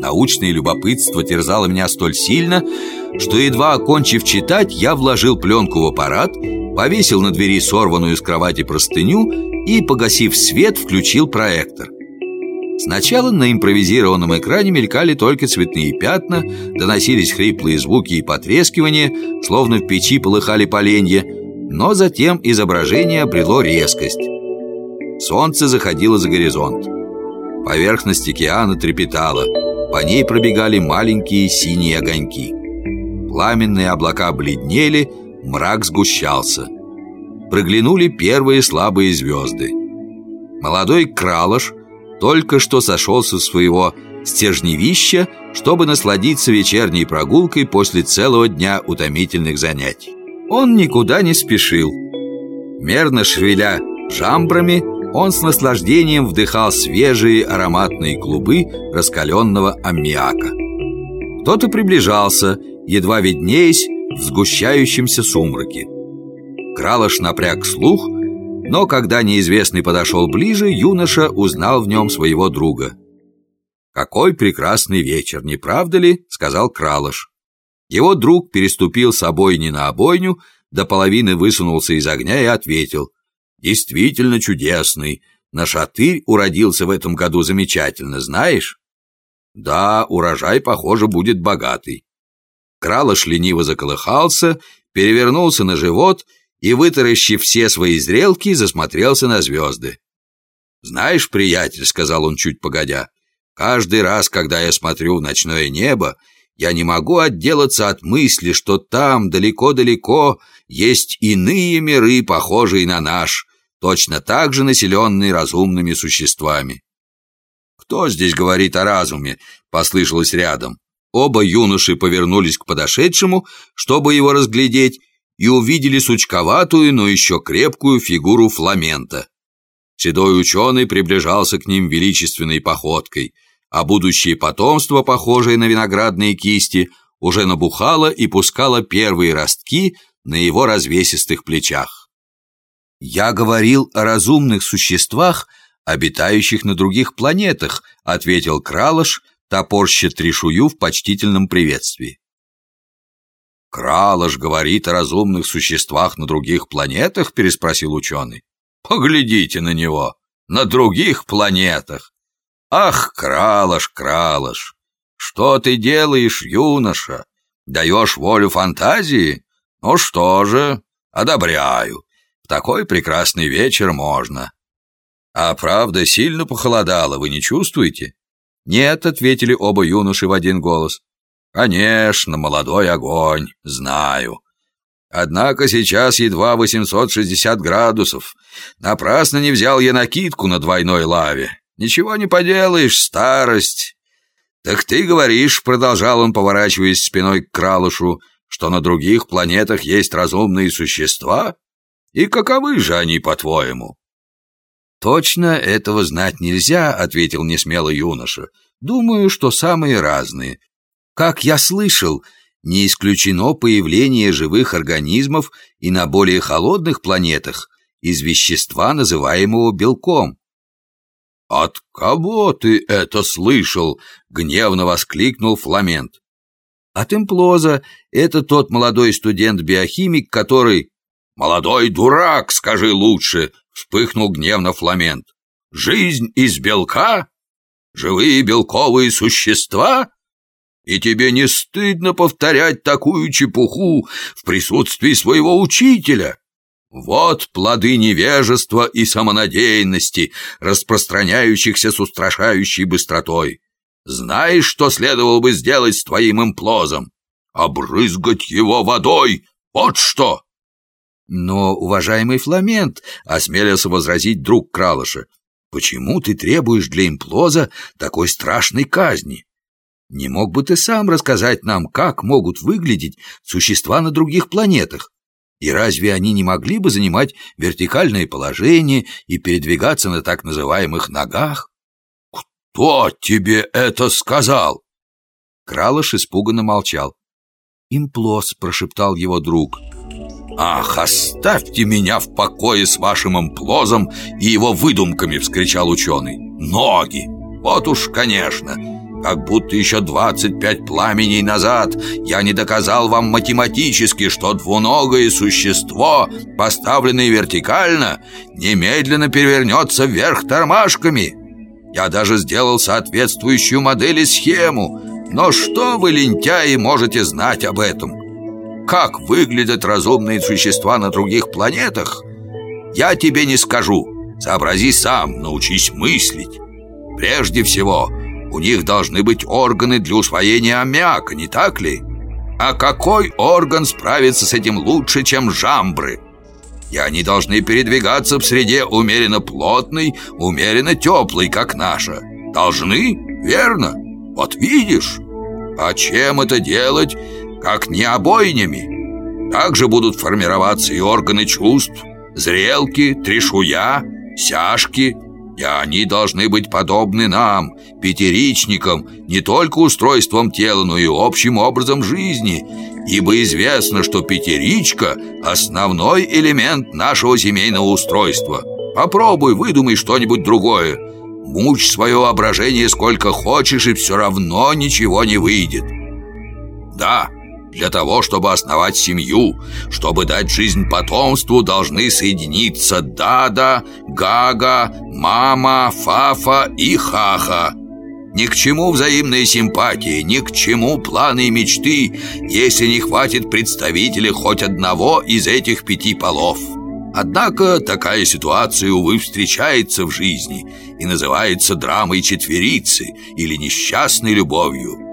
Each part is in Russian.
Научное любопытство терзало меня столь сильно, что, едва окончив читать, я вложил пленку в аппарат, повесил на двери сорванную с кровати простыню и, погасив свет, включил проектор. Сначала на импровизированном экране мелькали только цветные пятна, доносились хриплые звуки и потрескивания, словно в печи полыхали поленья, но затем изображение обрело резкость. Солнце заходило за горизонт. Поверхность океана трепетала, по ней пробегали маленькие синие огоньки. Пламенные облака бледнели, мрак сгущался. Проглянули первые слабые звезды. Молодой кралош только что сошел со своего стержневища, чтобы насладиться вечерней прогулкой после целого дня утомительных занятий. Он никуда не спешил. Мерно шевеля жамбрами, он с наслаждением вдыхал свежие ароматные клубы раскаленного аммиака. Кто-то приближался, едва виднеясь в сгущающемся сумраке. Кралыш напряг слух, но когда неизвестный подошел ближе, юноша узнал в нем своего друга. «Какой прекрасный вечер, не правда ли?» — сказал Кралыш. Его друг переступил с обойни на обойню, до половины высунулся из огня и ответил. «Действительно чудесный. Наш атырь уродился в этом году замечательно, знаешь?» «Да, урожай, похоже, будет богатый». Кралыш лениво заколыхался, перевернулся на живот и, вытаращив все свои зрелки, засмотрелся на звезды. «Знаешь, приятель», — сказал он чуть погодя, — «каждый раз, когда я смотрю в ночное небо, я не могу отделаться от мысли, что там, далеко-далеко, есть иные миры, похожие на наш, точно так же населенные разумными существами». «Кто здесь говорит о разуме?» — послышалось рядом. Оба юноши повернулись к подошедшему, чтобы его разглядеть, и увидели сучковатую, но еще крепкую фигуру фламента. Седой ученый приближался к ним величественной походкой, а будущее потомство, похожее на виноградные кисти, уже набухало и пускало первые ростки на его развесистых плечах. «Я говорил о разумных существах, обитающих на других планетах», ответил Кралыш, топорща трешую в почтительном приветствии. «Кралыш говорит о разумных существах на других планетах?» – переспросил ученый. «Поглядите на него! На других планетах! Ах, Кралыш, Кралыш! Что ты делаешь, юноша? Даешь волю фантазии? Ну что же, одобряю. Такой прекрасный вечер можно. А правда сильно похолодало, вы не чувствуете?» «Нет», — ответили оба юноши в один голос. Конечно, молодой огонь, знаю. Однако сейчас едва 860 градусов. Напрасно не взял я накидку на двойной лаве. Ничего не поделаешь, старость. Так ты говоришь, продолжал он, поворачиваясь спиной к Кралушу, что на других планетах есть разумные существа? И каковы же они, по-твоему? «Точно этого знать нельзя», — ответил несмелый юноша. «Думаю, что самые разные. Как я слышал, не исключено появление живых организмов и на более холодных планетах из вещества, называемого белком. «От кого ты это слышал?» — гневно воскликнул Фламент. «От имплоза. Это тот молодой студент-биохимик, который...» «Молодой дурак, скажи лучше!» — вспыхнул гневно Фламент. «Жизнь из белка? Живые белковые существа?» И тебе не стыдно повторять такую чепуху в присутствии своего учителя? Вот плоды невежества и самонадеянности, распространяющихся с устрашающей быстротой. Знаешь, что следовало бы сделать с твоим имплозом? Обрызгать его водой, вот что!» «Но, уважаемый Фламент», — осмелился возразить друг Кралыша, «почему ты требуешь для имплоза такой страшной казни?» Не мог бы ты сам рассказать нам, как могут выглядеть существа на других планетах? И разве они не могли бы занимать вертикальное положение и передвигаться на так называемых ногах? Кто тебе это сказал? Кралыш испуганно молчал. «Имплос», — прошептал его друг. «Ах, оставьте меня в покое с вашим амплозом и его выдумками!» — вскричал ученый. «Ноги! Вот уж, конечно!» Как будто еще 25 пламеней назад я не доказал вам математически, что двуногое существо, поставленное вертикально, немедленно перевернется вверх тормашками. Я даже сделал соответствующую модель и схему. Но что вы, лентяи, можете знать об этом? Как выглядят разумные существа на других планетах? Я тебе не скажу. Сообрази сам, научись мыслить. Прежде всего, у них должны быть органы для усвоения аммиака, не так ли? А какой орган справится с этим лучше, чем жамбры? И они должны передвигаться в среде умеренно плотной, умеренно теплой, как наша. Должны, верно? Вот видишь? А чем это делать, как не обойнями? Также будут формироваться и органы чувств, зрелки, трешуя, сяжки – и они должны быть подобны нам, пятеричникам, не только устройством тела, но и общим образом жизни, ибо известно, что пятеричка – основной элемент нашего семейного устройства. Попробуй, выдумай что-нибудь другое. Мучь свое воображение сколько хочешь, и все равно ничего не выйдет. Да, для того, чтобы основать семью, чтобы дать жизнь потомству, должны соединиться Дада, Гага, Мама, Фафа и Хаха. Ни к чему взаимные симпатии, ни к чему планы и мечты, если не хватит представителей хоть одного из этих пяти полов. Однако такая ситуация, увы, встречается в жизни и называется драмой четверицы или несчастной любовью.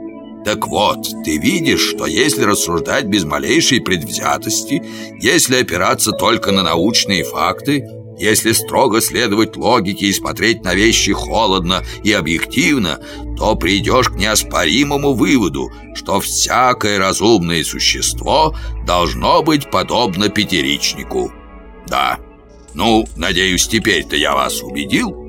Так вот, ты видишь, что если рассуждать без малейшей предвзятости, если опираться только на научные факты, если строго следовать логике и смотреть на вещи холодно и объективно, то придешь к неоспоримому выводу, что всякое разумное существо должно быть подобно пятеричнику. Да, ну, надеюсь, теперь-то я вас убедил?»